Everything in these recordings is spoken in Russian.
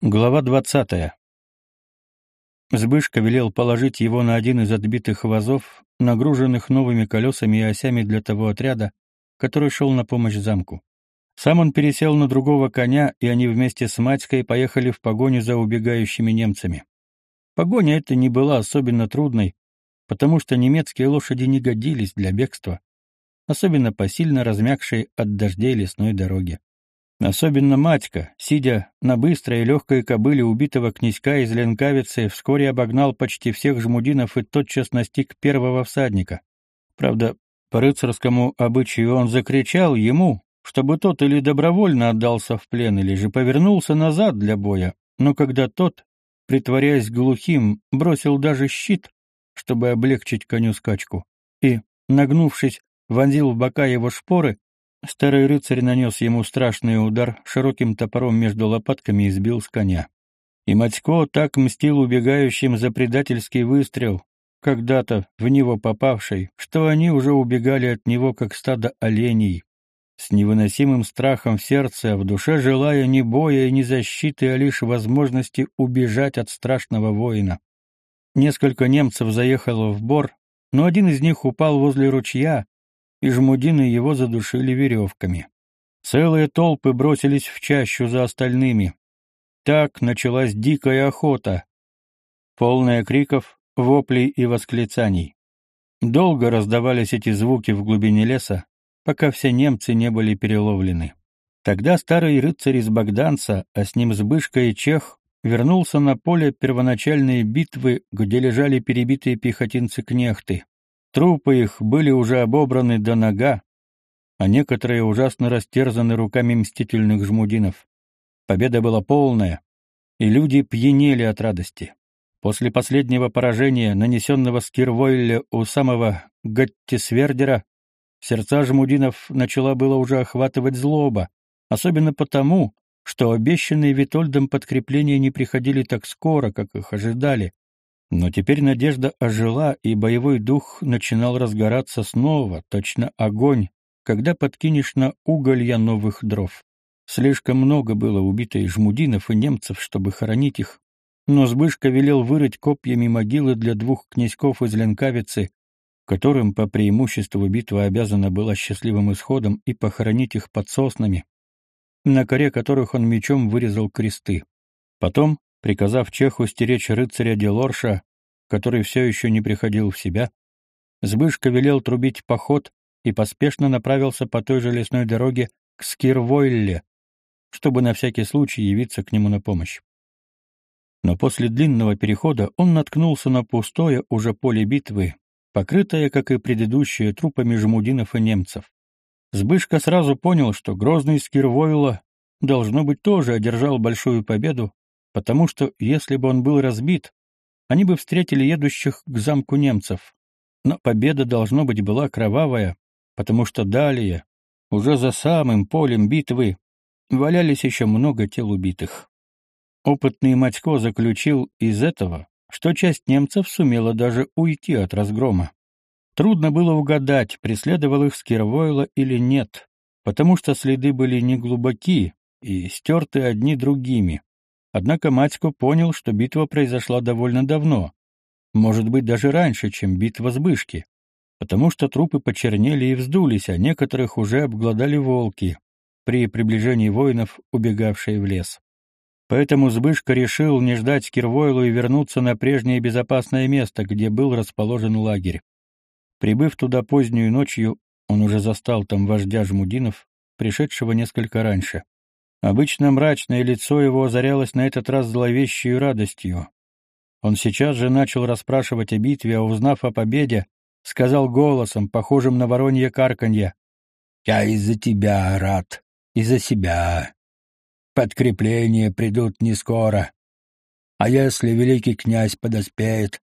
Глава двадцатая. Збышка велел положить его на один из отбитых вазов, нагруженных новыми колесами и осями для того отряда, который шел на помощь замку. Сам он пересел на другого коня, и они вместе с Матькой поехали в погоню за убегающими немцами. Погоня эта не была особенно трудной, потому что немецкие лошади не годились для бегства, особенно по сильно размягшей от дождей лесной дороге. Особенно Матька, сидя на быстрой и легкой кобыле убитого князька из Ленкавицы, вскоре обогнал почти всех жмудинов и тотчас настиг первого всадника. Правда, по рыцарскому обычаю он закричал ему, чтобы тот или добровольно отдался в плен, или же повернулся назад для боя, но когда тот, притворяясь глухим, бросил даже щит, чтобы облегчить коню скачку, и, нагнувшись, вонзил в бока его шпоры, Старый рыцарь нанес ему страшный удар широким топором между лопатками и сбил с коня. И Матько так мстил убегающим за предательский выстрел, когда-то в него попавший, что они уже убегали от него, как стадо оленей, с невыносимым страхом в сердце, а в душе желая ни боя и ни защиты, а лишь возможности убежать от страшного воина. Несколько немцев заехало в бор, но один из них упал возле ручья, и жмудины его задушили веревками. Целые толпы бросились в чащу за остальными. Так началась дикая охота, полная криков, воплей и восклицаний. Долго раздавались эти звуки в глубине леса, пока все немцы не были переловлены. Тогда старый рыцарь из Богданца, а с ним Збышка и Чех, вернулся на поле первоначальной битвы, где лежали перебитые пехотинцы-кнехты. Трупы их были уже обобраны до нога, а некоторые ужасно растерзаны руками мстительных жмудинов. Победа была полная, и люди пьянели от радости. После последнего поражения, нанесенного Скирвойле у самого Гаттисвердера, сердца жмудинов начала было уже охватывать злоба, особенно потому, что обещанные Витольдом подкрепления не приходили так скоро, как их ожидали, но теперь надежда ожила, и боевой дух начинал разгораться снова, точно огонь, когда подкинешь на уголья новых дров. Слишком много было убито и жмудинов, и немцев, чтобы хоронить их. Но Збышка велел вырыть копьями могилы для двух князьков из Ленкавицы, которым по преимуществу битва обязана была счастливым исходом, и похоронить их под соснами, на коре которых он мечом вырезал кресты. Потом, приказав Чеху стеречь рыцаря Делорша, который все еще не приходил в себя, Збышка велел трубить поход и поспешно направился по той же лесной дороге к Скирвойле, чтобы на всякий случай явиться к нему на помощь. Но после длинного перехода он наткнулся на пустое уже поле битвы, покрытое, как и предыдущие, трупами жмудинов и немцев. Збышка сразу понял, что грозный Скирвойла, должно быть, тоже одержал большую победу, потому что, если бы он был разбит, они бы встретили едущих к замку немцев. Но победа, должно быть, была кровавая, потому что далее, уже за самым полем битвы, валялись еще много тел убитых. Опытный Матько заключил из этого, что часть немцев сумела даже уйти от разгрома. Трудно было угадать, преследовал их Скирвойла или нет, потому что следы были неглубоки и стерты одни другими. Однако Матько понял, что битва произошла довольно давно, может быть, даже раньше, чем битва с Бышки, потому что трупы почернели и вздулись, а некоторых уже обглодали волки при приближении воинов, убегавшие в лес. Поэтому Збышка решил не ждать Кирвойлу и вернуться на прежнее безопасное место, где был расположен лагерь. Прибыв туда позднюю ночью, он уже застал там вождя Жмудинов, пришедшего несколько раньше. Обычно мрачное лицо его озарялось на этот раз зловещей радостью. Он сейчас же начал расспрашивать о битве, а узнав о победе, сказал голосом, похожим на воронье карканье. «Я из-за тебя рад, из-за себя. Подкрепления придут не скоро. А если великий князь подоспеет,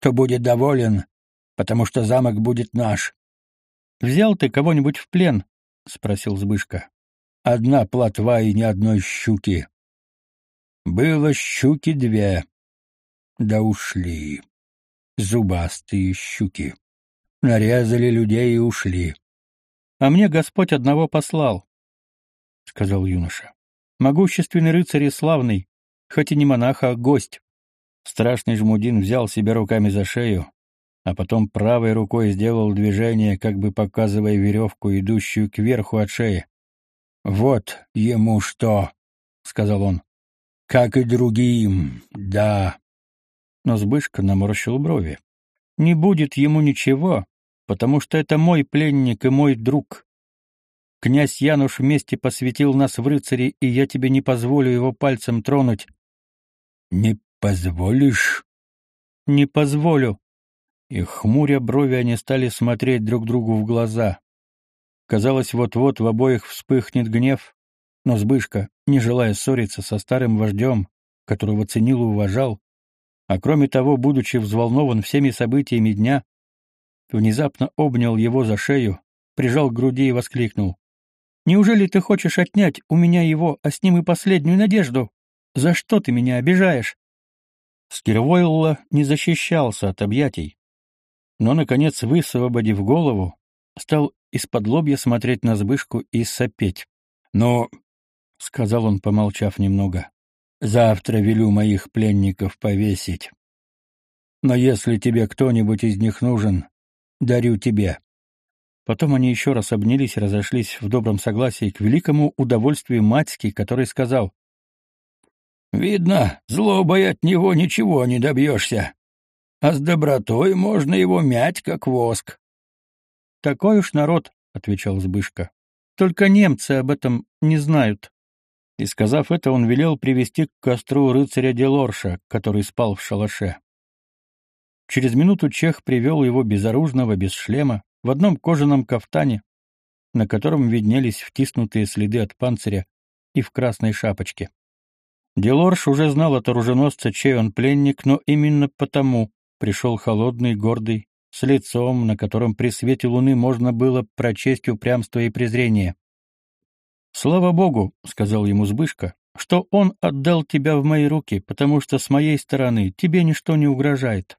то будет доволен, потому что замок будет наш». «Взял ты кого-нибудь в плен?» — спросил Збышка. Одна плотва и ни одной щуки. Было щуки две. Да ушли. Зубастые щуки. Нарезали людей и ушли. А мне Господь одного послал, — сказал юноша. Могущественный рыцарь и славный, хоть и не монах, а гость. Страшный жмудин взял себя руками за шею, а потом правой рукой сделал движение, как бы показывая веревку, идущую кверху от шеи. «Вот ему что!» — сказал он. «Как и другим, да». Но Збышка наморщил брови. «Не будет ему ничего, потому что это мой пленник и мой друг. Князь Януш вместе посвятил нас в рыцари, и я тебе не позволю его пальцем тронуть». «Не позволишь?» «Не позволю». И хмуря брови они стали смотреть друг другу в глаза. Казалось, вот-вот в обоих вспыхнет гнев, но Збышка, не желая ссориться со старым вождем, которого ценил и уважал, а кроме того, будучи взволнован всеми событиями дня, внезапно обнял его за шею, прижал к груди и воскликнул. «Неужели ты хочешь отнять у меня его, а с ним и последнюю надежду? За что ты меня обижаешь?» Скирвойлла не защищался от объятий, но, наконец, высвободив голову, стал из-под лобья смотреть на Збышку и сопеть. «Но», — сказал он, помолчав немного, — «завтра велю моих пленников повесить. Но если тебе кто-нибудь из них нужен, дарю тебе». Потом они еще раз обнялись и разошлись в добром согласии к великому удовольствию Матьки, который сказал, «Видно, злобой от него ничего не добьешься, а с добротой можно его мять, как воск». Такой уж народ, отвечал Збышка. Только немцы об этом не знают. И сказав это, он велел привести к костру рыцаря Делорша, который спал в шалаше. Через минуту чех привел его безоружного, без шлема, в одном кожаном кафтане, на котором виднелись втиснутые следы от панциря, и в красной шапочке. Делорш уже знал от оруженосца, чей он пленник, но именно потому пришел холодный, гордый, с лицом, на котором при свете луны можно было прочесть упрямство и презрение. «Слава Богу», — сказал ему Збышка, — «что он отдал тебя в мои руки, потому что с моей стороны тебе ничто не угрожает».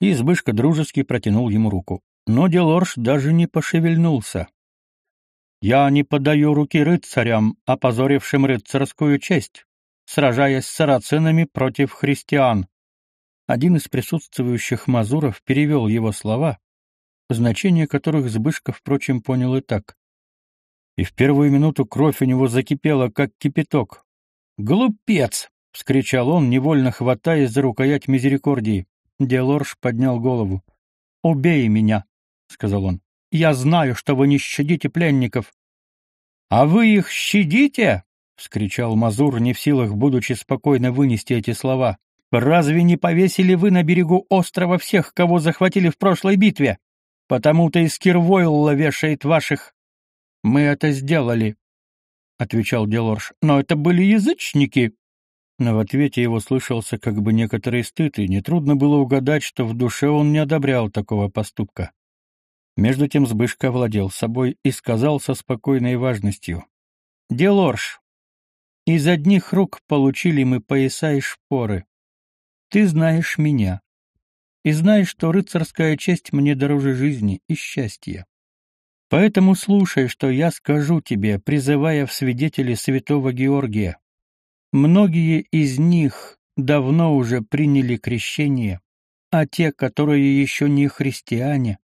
И Збышка дружески протянул ему руку. Но Делорж даже не пошевельнулся. «Я не подаю руки рыцарям, опозорившим рыцарскую честь, сражаясь с сарацинами против христиан», один из присутствующих мазуров перевел его слова, значение которых Збышка, впрочем, понял и так. И в первую минуту кровь у него закипела, как кипяток. «Глупец!» — вскричал он, невольно хватаясь за рукоять мизерикордии. Делорж поднял голову. «Убей меня!» — сказал он. «Я знаю, что вы не щадите пленников». «А вы их щадите?» — вскричал Мазур, не в силах, будучи спокойно вынести эти слова. Разве не повесили вы на берегу острова всех, кого захватили в прошлой битве? Потому-то и Скирвойлла вешает ваших. Мы это сделали, — отвечал Делорж, — но это были язычники. Но в ответе его слышался как бы некоторый стыд, и нетрудно было угадать, что в душе он не одобрял такого поступка. Между тем Збышка владел собой и сказал со спокойной важностью. «Делорж, из одних рук получили мы пояса и шпоры. Ты знаешь меня и знаешь, что рыцарская честь мне дороже жизни и счастья. Поэтому слушай, что я скажу тебе, призывая в свидетели святого Георгия. Многие из них давно уже приняли крещение, а те, которые еще не христиане,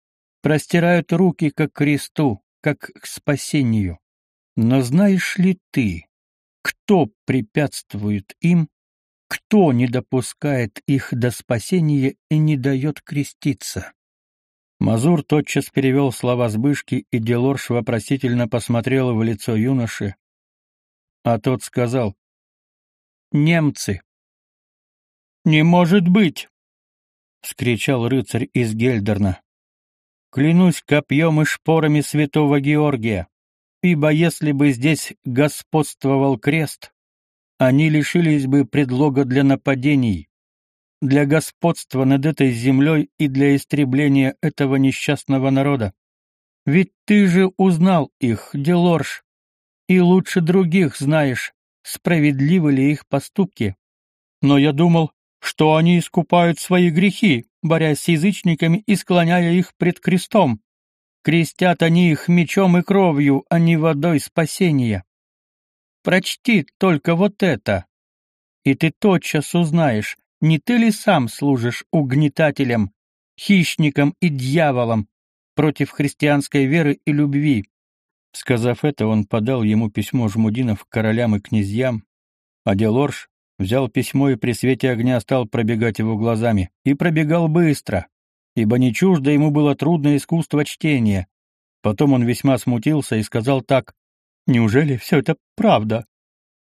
простирают руки к кресту, как к спасению. Но знаешь ли ты, кто препятствует им кто не допускает их до спасения и не дает креститься? Мазур тотчас перевел слова Збышки, и Делорш вопросительно посмотрел в лицо юноши, а тот сказал «Немцы». «Не может быть!» — вскричал рыцарь из Гельдерна. «Клянусь копьем и шпорами святого Георгия, ибо если бы здесь господствовал крест, они лишились бы предлога для нападений, для господства над этой землей и для истребления этого несчастного народа. Ведь ты же узнал их, Делорж, и лучше других знаешь, справедливы ли их поступки. Но я думал, что они искупают свои грехи, борясь с язычниками и склоняя их пред крестом. Крестят они их мечом и кровью, а не водой спасения. Прочти только вот это. и ты тотчас узнаешь, не ты ли сам служишь угнетателем, хищником и дьяволом против христианской веры и любви. Сказав это, он подал ему письмо жмудинов королям и князьям, а Делорж взял письмо и при свете огня стал пробегать его глазами, и пробегал быстро, ибо не чуждо ему было трудное искусство чтения. Потом он весьма смутился и сказал так, «Неужели все это правда?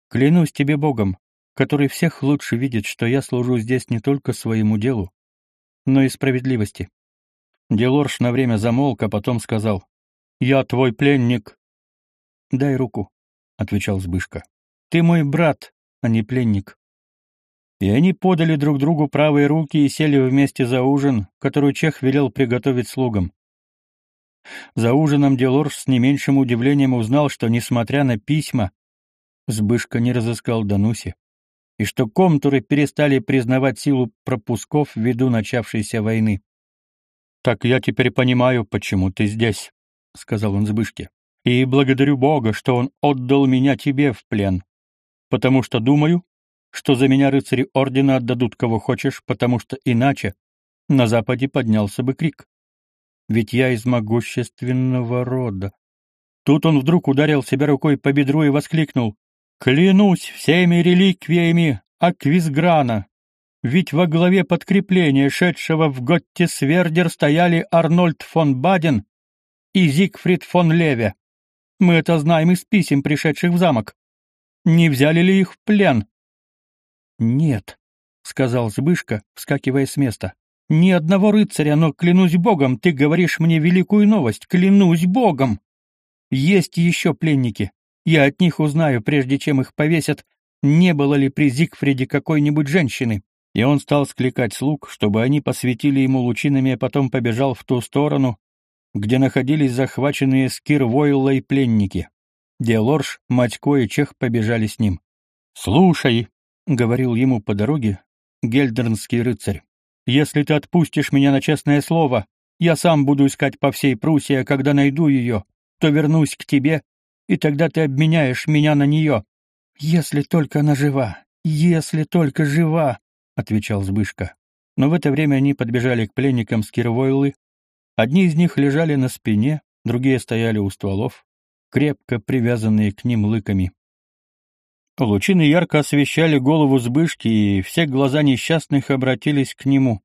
Клянусь тебе Богом, который всех лучше видит, что я служу здесь не только своему делу, но и справедливости». Делорж на время замолк, а потом сказал, «Я твой пленник». «Дай руку», — отвечал Збышка. «Ты мой брат, а не пленник». И они подали друг другу правые руки и сели вместе за ужин, который Чех велел приготовить слугам. За ужином Делорж с не меньшим удивлением узнал, что, несмотря на письма, Збышка не разыскал Дануси, и что комтуры перестали признавать силу пропусков ввиду начавшейся войны. «Так я теперь понимаю, почему ты здесь», — сказал он Збышке. «И благодарю Бога, что он отдал меня тебе в плен, потому что думаю, что за меня рыцари ордена отдадут кого хочешь, потому что иначе на западе поднялся бы крик. Ведь я из могущественного рода. Тут он вдруг ударил себя рукой по бедру и воскликнул. «Клянусь всеми реликвиями Аквизграна! Ведь во главе подкрепления, шедшего в Готтисвердер, стояли Арнольд фон Баден и Зигфрид фон Леве. Мы это знаем из писем, пришедших в замок. Не взяли ли их в плен? Нет, сказал Збышка, вскакивая с места. Ни одного рыцаря, но клянусь богом, ты говоришь мне великую новость, клянусь богом. Есть еще пленники. Я от них узнаю, прежде чем их повесят, не было ли при Зигфриде какой-нибудь женщины. И он стал скликать слуг, чтобы они посветили ему лучинами, а потом побежал в ту сторону, где находились захваченные Скирвойлой пленники. Диалорж, Матько и Чех побежали с ним. «Слушай», — говорил ему по дороге гельдернский рыцарь, «если ты отпустишь меня на честное слово, я сам буду искать по всей Пруссии, а когда найду ее, то вернусь к тебе, и тогда ты обменяешь меня на нее. Если только она жива, если только жива», — отвечал Збышка. Но в это время они подбежали к пленникам Скирвойлы. Одни из них лежали на спине, другие стояли у стволов, крепко привязанные к ним лыками. Лучины ярко освещали голову Збышки, и все глаза несчастных обратились к нему.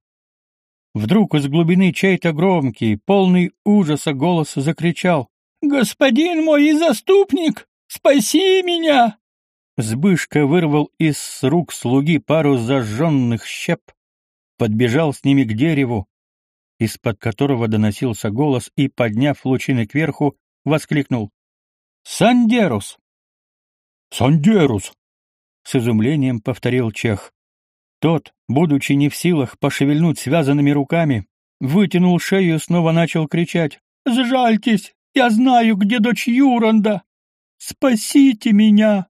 Вдруг из глубины чей-то громкий, полный ужаса голос закричал «Господин мой заступник, спаси меня!» Збышка вырвал из рук слуги пару зажженных щеп, подбежал с ними к дереву, из-под которого доносился голос, и, подняв лучины кверху, воскликнул «Сандерус!» «Сандерус!» — с изумлением повторил Чех. Тот, будучи не в силах пошевельнуть связанными руками, вытянул шею и снова начал кричать. «Сжальтесь! Я знаю, где дочь Юранда! Спасите меня!»